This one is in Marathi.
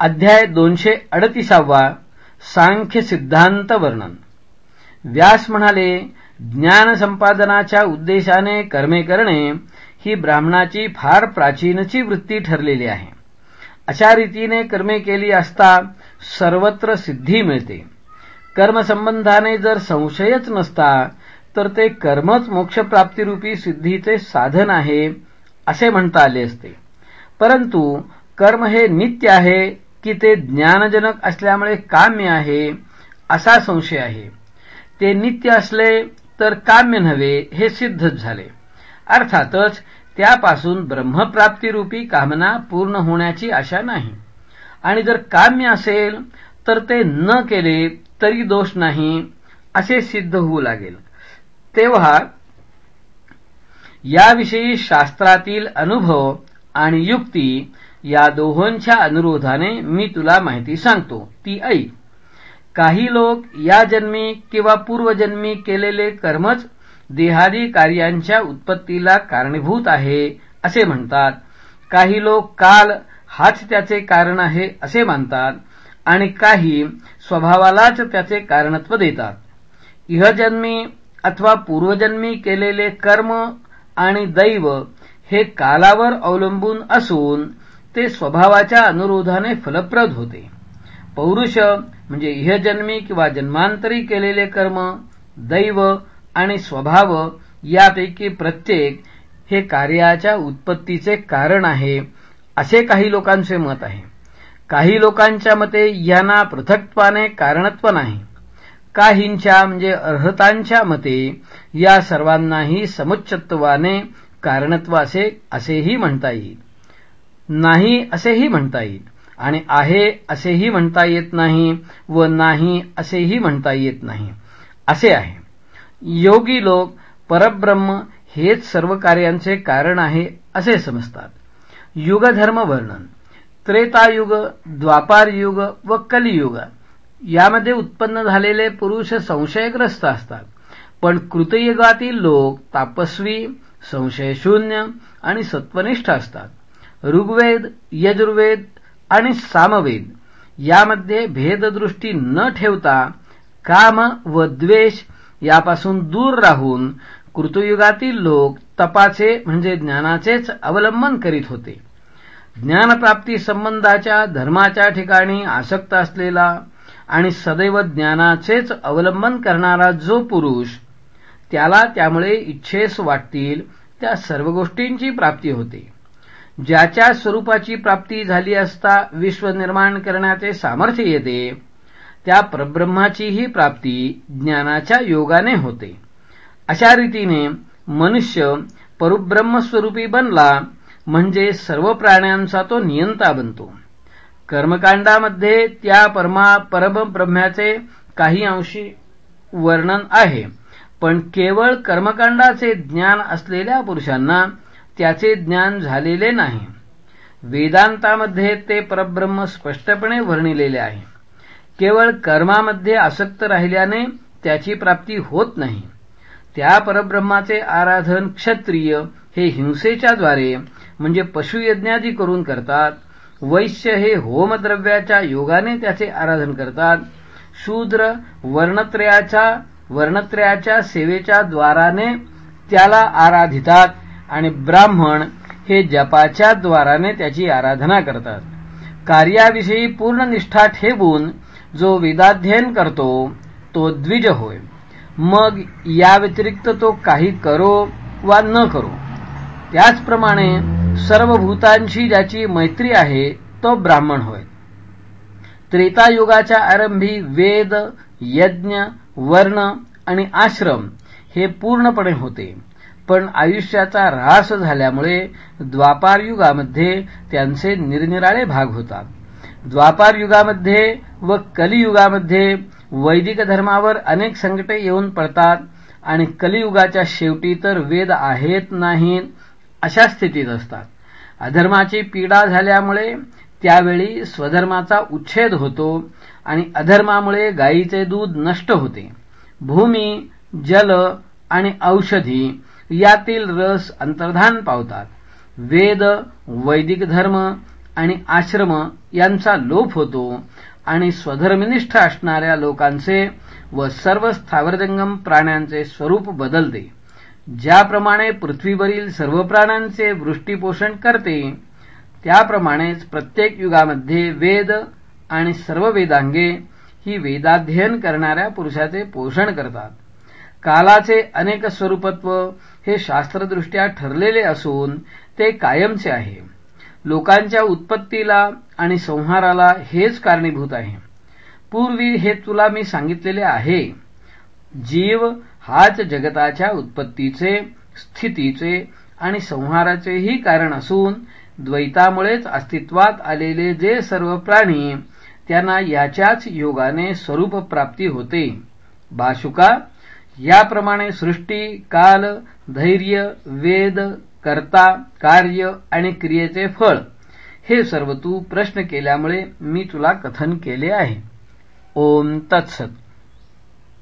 अध्याय दोनशे अडतीसावा सांख्य सिद्धांत वर्णन. व्यास म्हणाले ज्ञान संपादनाच्या उद्देशाने कर्मे करणे ही ब्राह्मणाची फार प्राचीनची वृत्ती ठरलेली आहे. अशा रीतीने कर्मे केली असता सर्वत्र सिद्धी मिळते. कर्मसंबंधाने जर संशयच नसता तर ते कर्मच मोक्षप्राप्तीरूपी सिद्धीचे साधन आहे असे म्हणता आले असते. परंतु कर्म हे नित्य आहे की ते ज्ञानजनक असल्यामुळे काम्य आहे असा संशय आहे. ते नित्य असले तर काम्य नव्हे हे सिद्धच झाले. अर्थातच त्यापासून ब्रह्मप्राप्तीरूपी कामना पूर्ण होण्याची आशा नाही. आणि जर काम्य असेल तर ते न केले तरी दोष नाही असे सिद्ध होऊ लागेल. तेव्हा याविषयी शास्त्रातील अनुभव आणि युक्ती या दोहोंच्या अनुरोधाने मी तुला माहिती सांगतो. ती ऐक. काही लोक या जन्मी किंवा पूर्वजन्मी केलेले कर्मच देहादी कार्यांच्या उत्पत्तीला कारणीभूत आहे असे म्हणतात. काही लोक काल हाच त्याचे कारण आहे असे मानतात. आणि काही स्वभावालाच त्याचे कारणत्व देतात. इहजन्मी अथवा पूर्वजन्मी केलेले कर्म आणि दैव हे कालावर अवलंबून असून ते स्वभावाच्या अनुरोधाने फलप्रद होते. पौरुष म्हणजे इहजन्मी किंवा जन्मांतरी केलेले कर्म दैव आणि स्वभाव यापैकी प्रत्येक हे कार्याच्या उत्पत्तीचे कारण आहे असे काही लोकांचे मत आहे. काही लोकांच्या मते यांना पृथक्त्वाने कारणत्व नाही. काहींच्या म्हणजे अर्हतांच्या मते या सर्वांनाही समुच्चत्वाने कारणत्व असे असेही म्हणता येईल. नाही असेही म्हणता येईल. आणि आहे असेही म्हणता येत नाही व नाही असेही म्हणता येत नाही. असे आहे. योगी लोक परब्रह्म हेच सर्व कार्यांचे कारण आहे असे समजतात. युगधर्म वर्णन त्रेतायुग द्वापारयुग व कलियुग यामध्ये उत्पन्न झालेले पुरुष संशयग्रस्त असतात. पण कृतयुगातील लोक तापस्वी संशयशून्य आणि सत्वनिष्ठ असतात. ऋग्वेद यजुर्वेद आणि सामवेद. यामध्ये भेददृष्टी न ठेवता काम व द्वेष यापासून दूर राहून कृतयुगातील लोक तपाचे म्हणजे ज्ञानाचेच अवलंबन करीत होते. ज्ञानप्राप्ती संबंधाच्या धर्माच्या ठिकाणी आसक्त असलेला आणि सदैव ज्ञानाचेच अवलंबन करणारा जो पुरुष त्याला त्यामुळे इच्छेस वाटतील त्या सर्व गोष्टींची प्राप्ती होते. ज्याच्या स्वरूपाची प्राप्ती झाली असता विश्व निर्माण करण्याचे सामर्थ्य येते त्या परब्रह्माचीही प्राप्ती ज्ञानाच्या योगाने होते. अशा रीतीने मनुष्य परब्रह्मस्वरूपी बनला म्हणजे सर्व प्राण्यांचा तो नियंता बनतो. कर्मकांडामध्ये त्या परमा परब्रह्म्याचे काही अंशी वर्णन आहे पण केवळ कर्मकांडाचे ज्ञान असलेल्या पुरुषांना त्याचे ज्ञान झालेले नाही. वेदांतामध्ये ते परब्रह्म स्पष्टपणे वर्णिलेले आहे. केवळ कर्मामध्ये आसक्त राहिल्याने त्याची प्राप्ती होत नाही. त्या परब्रह्माचे आराधन क्षत्रिय हे हिंसेच्या द्वारे म्हणजे पशुयज्ञादी करून करतात वैश्य हे होमद्रव्याच्या योगाने त्याचे आराधन करतात शूद्र वर्णत्रयाच्या वर्णत्रयाच्या सेवेच्या द्वाराने त्याला आराधितात आणि ब्राह्मण हे जपाच्या द्वाराने त्याची आराधना करतात. कार्याविषयी पूर्ण निष्ठा ठेवून जो वेदाध्ययन करतो तो द्विज होय. मग या व्यतिरिक्त तो काही करो वा न करो. त्याचप्रमाणे सर्व भूतांशी ज्याची मैत्री आहे तो ब्राह्मण होय. त्रेतायुगाच्या आरंभी वेद यज्ञ वर्ण आणि आश्रम हे पूर्णपणे होते. पण आयुष्याचा ऱ्हास झाल्यामुळे द्वापारयुगामध्ये त्यांचे निरनिराळे भाग होतात. द्वापारयुगामध्ये व कलियुगामध्ये वैदिक धर्मावर अनेक संकटे येऊन पडतात आणि कलियुगाच्या शेवटी तर वेद आहेत नाहीत अशा स्थितीत असतात. अधर्माची पीडा झाल्यामुळे त्यावेळी स्वधर्माचा उच्छेद होतो आणि अधर्मामुळे गायीचे दूध नष्ट होते. भूमी जल आणि औषधी यातील रस अंतर्धान पावतात. वेद वैदिक धर्म आणि आश्रम यांचा लोप होतो आणि स्वधर्मनिष्ठ असणाऱ्या लोकांचे व सर्व स्थावरजंगम प्राण्यांचे स्वरूप बदलते. ज्याप्रमाणे पृथ्वीवरील सर्व प्राण्यांचे वृष्टीपोषण करते त्याप्रमाणेच प्रत्येक युगामध्ये वेद आणि सर्व वेदांगे ही वेदाध्ययन करणाऱ्या पुरुषाचे पोषण करतात. कालाचे अनेक स्वरूपत्व हे शास्त्रदृष्ट्या ठरलेले असून ते कायमचे आहे. लोकांच्या उत्पत्तीला आणि संहाराला हेच कारणीभूत आहे. पूर्वी हे तुला मी सांगितलेले आहे. जीव हाच जगताच्या उत्पत्तीचे स्थितीचे आणि संहाराचेही कारण असून द्वैतामुळेच अस्तित्वात आलेले जे सर्व प्राणी त्यांना याच्याच योगाने स्वरूप प्राप्ती होते. बाशुका याप्रमाणे सृष्टी काल धैर्य वेद कर्ता कार्य आणि क्रियेचे फळ. हे सर्व तू प्रश्न केल्यामुळे मी तुला कथन केले आहे. ओम तत्सत.